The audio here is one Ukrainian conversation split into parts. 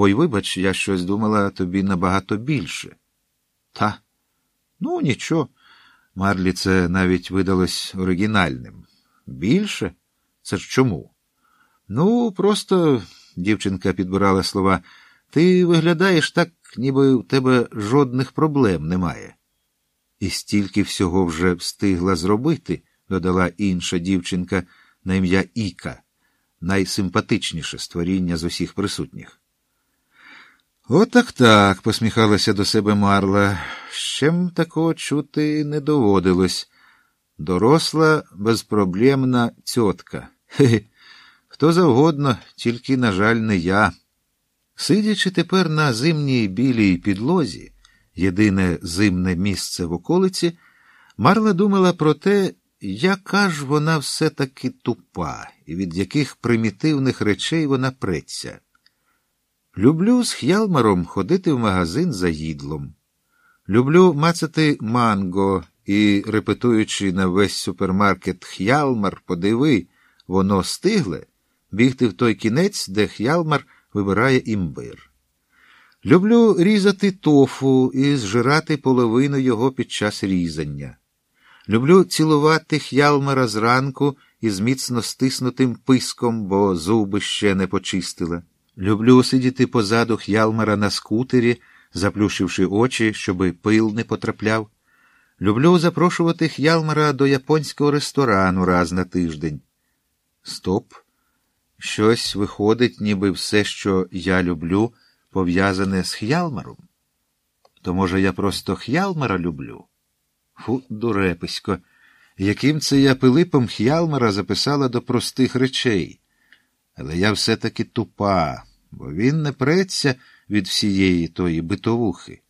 Ой, вибач, я щось думала тобі набагато більше. Та, ну, нічого. Марлі це навіть видалось оригінальним. Більше? Це ж чому? Ну, просто, дівчинка підбирала слова, ти виглядаєш так, ніби у тебе жодних проблем немає. І стільки всього вже встигла зробити, додала інша дівчинка на ім'я Іка, найсимпатичніше створіння з усіх присутніх. Отак так, посміхалася до себе Марла. Щем такого чути не доводилось. Доросла, безпроблемна цьотка. Хе-хе. Хто завгодно, тільки, на жаль, не я. Сидячи тепер на зимній білій підлозі, єдине зимне місце в околиці, Марла думала про те, яка ж вона все-таки тупа, і від яких примітивних речей вона преться. Люблю з х'ялмаром ходити в магазин за їдлом. Люблю мацати манго і, репетуючи на весь супермаркет Х'ялмар, подиви, воно стигле, бігти в той кінець, де Х'ялмар вибирає імбир. Люблю різати тофу і зжирати половину його під час різання. Люблю цілувати х'ялмара зранку із міцно стиснутим писком, бо зуби ще не почистила. Люблю сидіти позаду х'ялмара на скутері, заплющивши очі, щоби пил не потрапляв. Люблю запрошувати х'ялмара до японського ресторану раз на тиждень. Стоп. Щось виходить, ніби все, що я люблю, пов'язане з х'ялмаром. То, може, я просто х'ялмара люблю? Фу, дуреписько, яким це я Пилипом Х'ялмара записала до простих речей. Але я все-таки тупа, бо він не преться від всієї тої битовухи.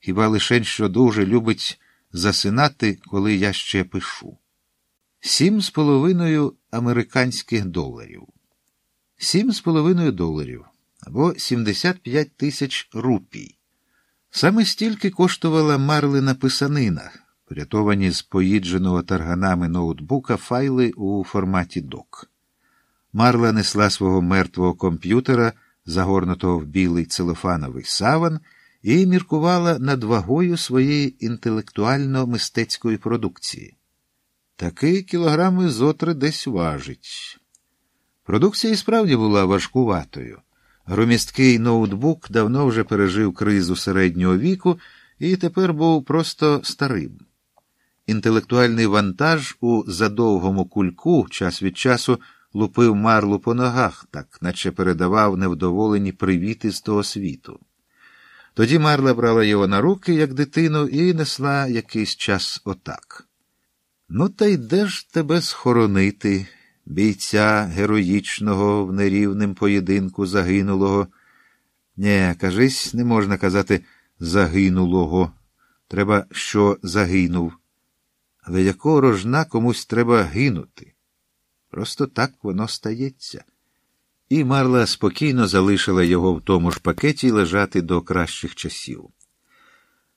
Хіба лишень що дуже любить засинати, коли я ще пишу. Сім з половиною американських доларів. Сім з половиною доларів або 75 тисяч рупій. Саме стільки коштувала Марлина писанина, врятовані з поїдженого тарганами ноутбука файли у форматі док. Марла несла свого мертвого комп'ютера, загорнутого в білий целофановий саван, і міркувала над вагою своєї інтелектуально-мистецької продукції. Таки кілограми зотри десь важить. Продукція і справді була важкуватою. Громісткий ноутбук давно вже пережив кризу середнього віку і тепер був просто старим. Інтелектуальний вантаж у задовгому кульку час від часу лупив марлу по ногах, так наче передавав невдоволені привіти з того світу. Тоді Марла брала його на руки, як дитину, і несла якийсь час отак. Ну, та й де ж тебе схоронити, бійця героїчного в нерівним поєдинку загинулого? Нє, кажись, не можна казати загинулого. Треба, що загинув. Але якого рожна комусь треба гинути? Просто так воно стається. І Марла спокійно залишила його в тому ж пакеті лежати до кращих часів.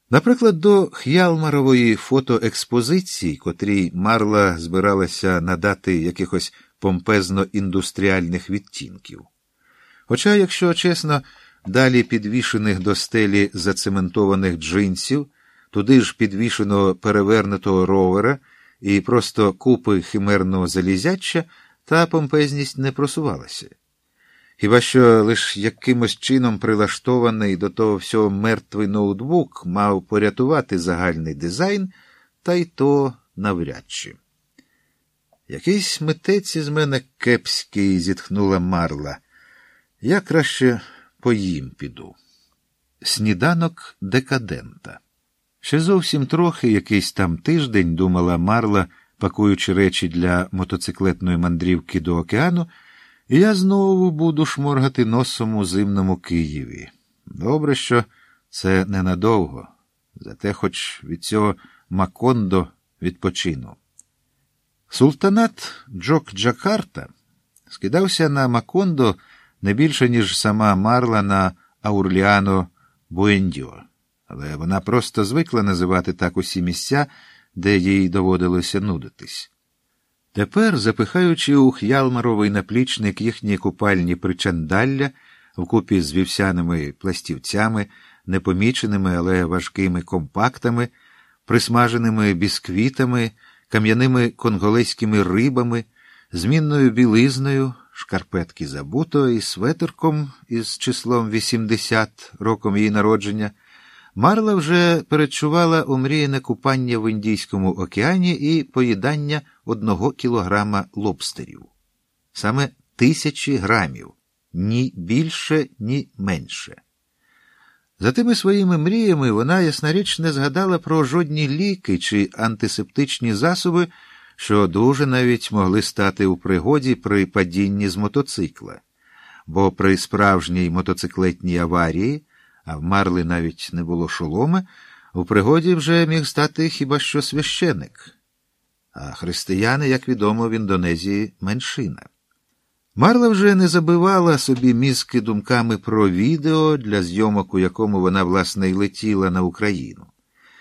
Наприклад, до Х'ялмарової фотоекспозиції, котрій Марла збиралася надати якихось помпезно-індустріальних відтінків. Хоча, якщо чесно, далі підвішених до стелі зацементованих джинсів, туди ж підвішеного перевернутого ровера і просто купи химерного залізяча, та помпезність не просувалася. Хіба що лиш якимось чином прилаштований до того всього мертвий ноутбук мав порятувати загальний дизайн, та й то навряд чи. Якийсь митець із мене кепський, зітхнула Марла. Я краще поїм піду. Сніданок декадента. Ще зовсім трохи, якийсь там тиждень, думала Марла, пакуючи речі для мотоциклетної мандрівки до океану, і я знову буду шморгати носом у зимному Києві. Добре, що це ненадовго, зате хоч від цього Макондо відпочину. Султанат Джок Джакарта скидався на Макондо не більше, ніж сама Марла на Аурліано Буендіо, але вона просто звикла називати так усі місця, де їй доводилося нудитись. Тепер, запихаючи у х'ялмаровий наплічник їхні купальні причандалля, вкупі з вівсяними пластівцями, непоміченими, але важкими компактами, присмаженими бісквітами, кам'яними конголезькими рибами, змінною білизною, шкарпетки забуто і светерком із числом 80 роком її народження. Марла вже передчувала омріяне купання в Індійському океані і поїдання одного кілограма лобстерів. Саме тисячі грамів, ні більше, ні менше. За тими своїми мріями вона ясна річ не згадала про жодні ліки чи антисептичні засоби, що дуже навіть могли стати у пригоді при падінні з мотоцикла, бо при справжній мотоциклетній аварії а в Марли навіть не було шолома, у пригоді вже міг стати хіба що священик. А християни, як відомо, в Індонезії меншина. Марла вже не забивала собі мізки думками про відео, для зйомок, у якому вона, власне, й летіла на Україну.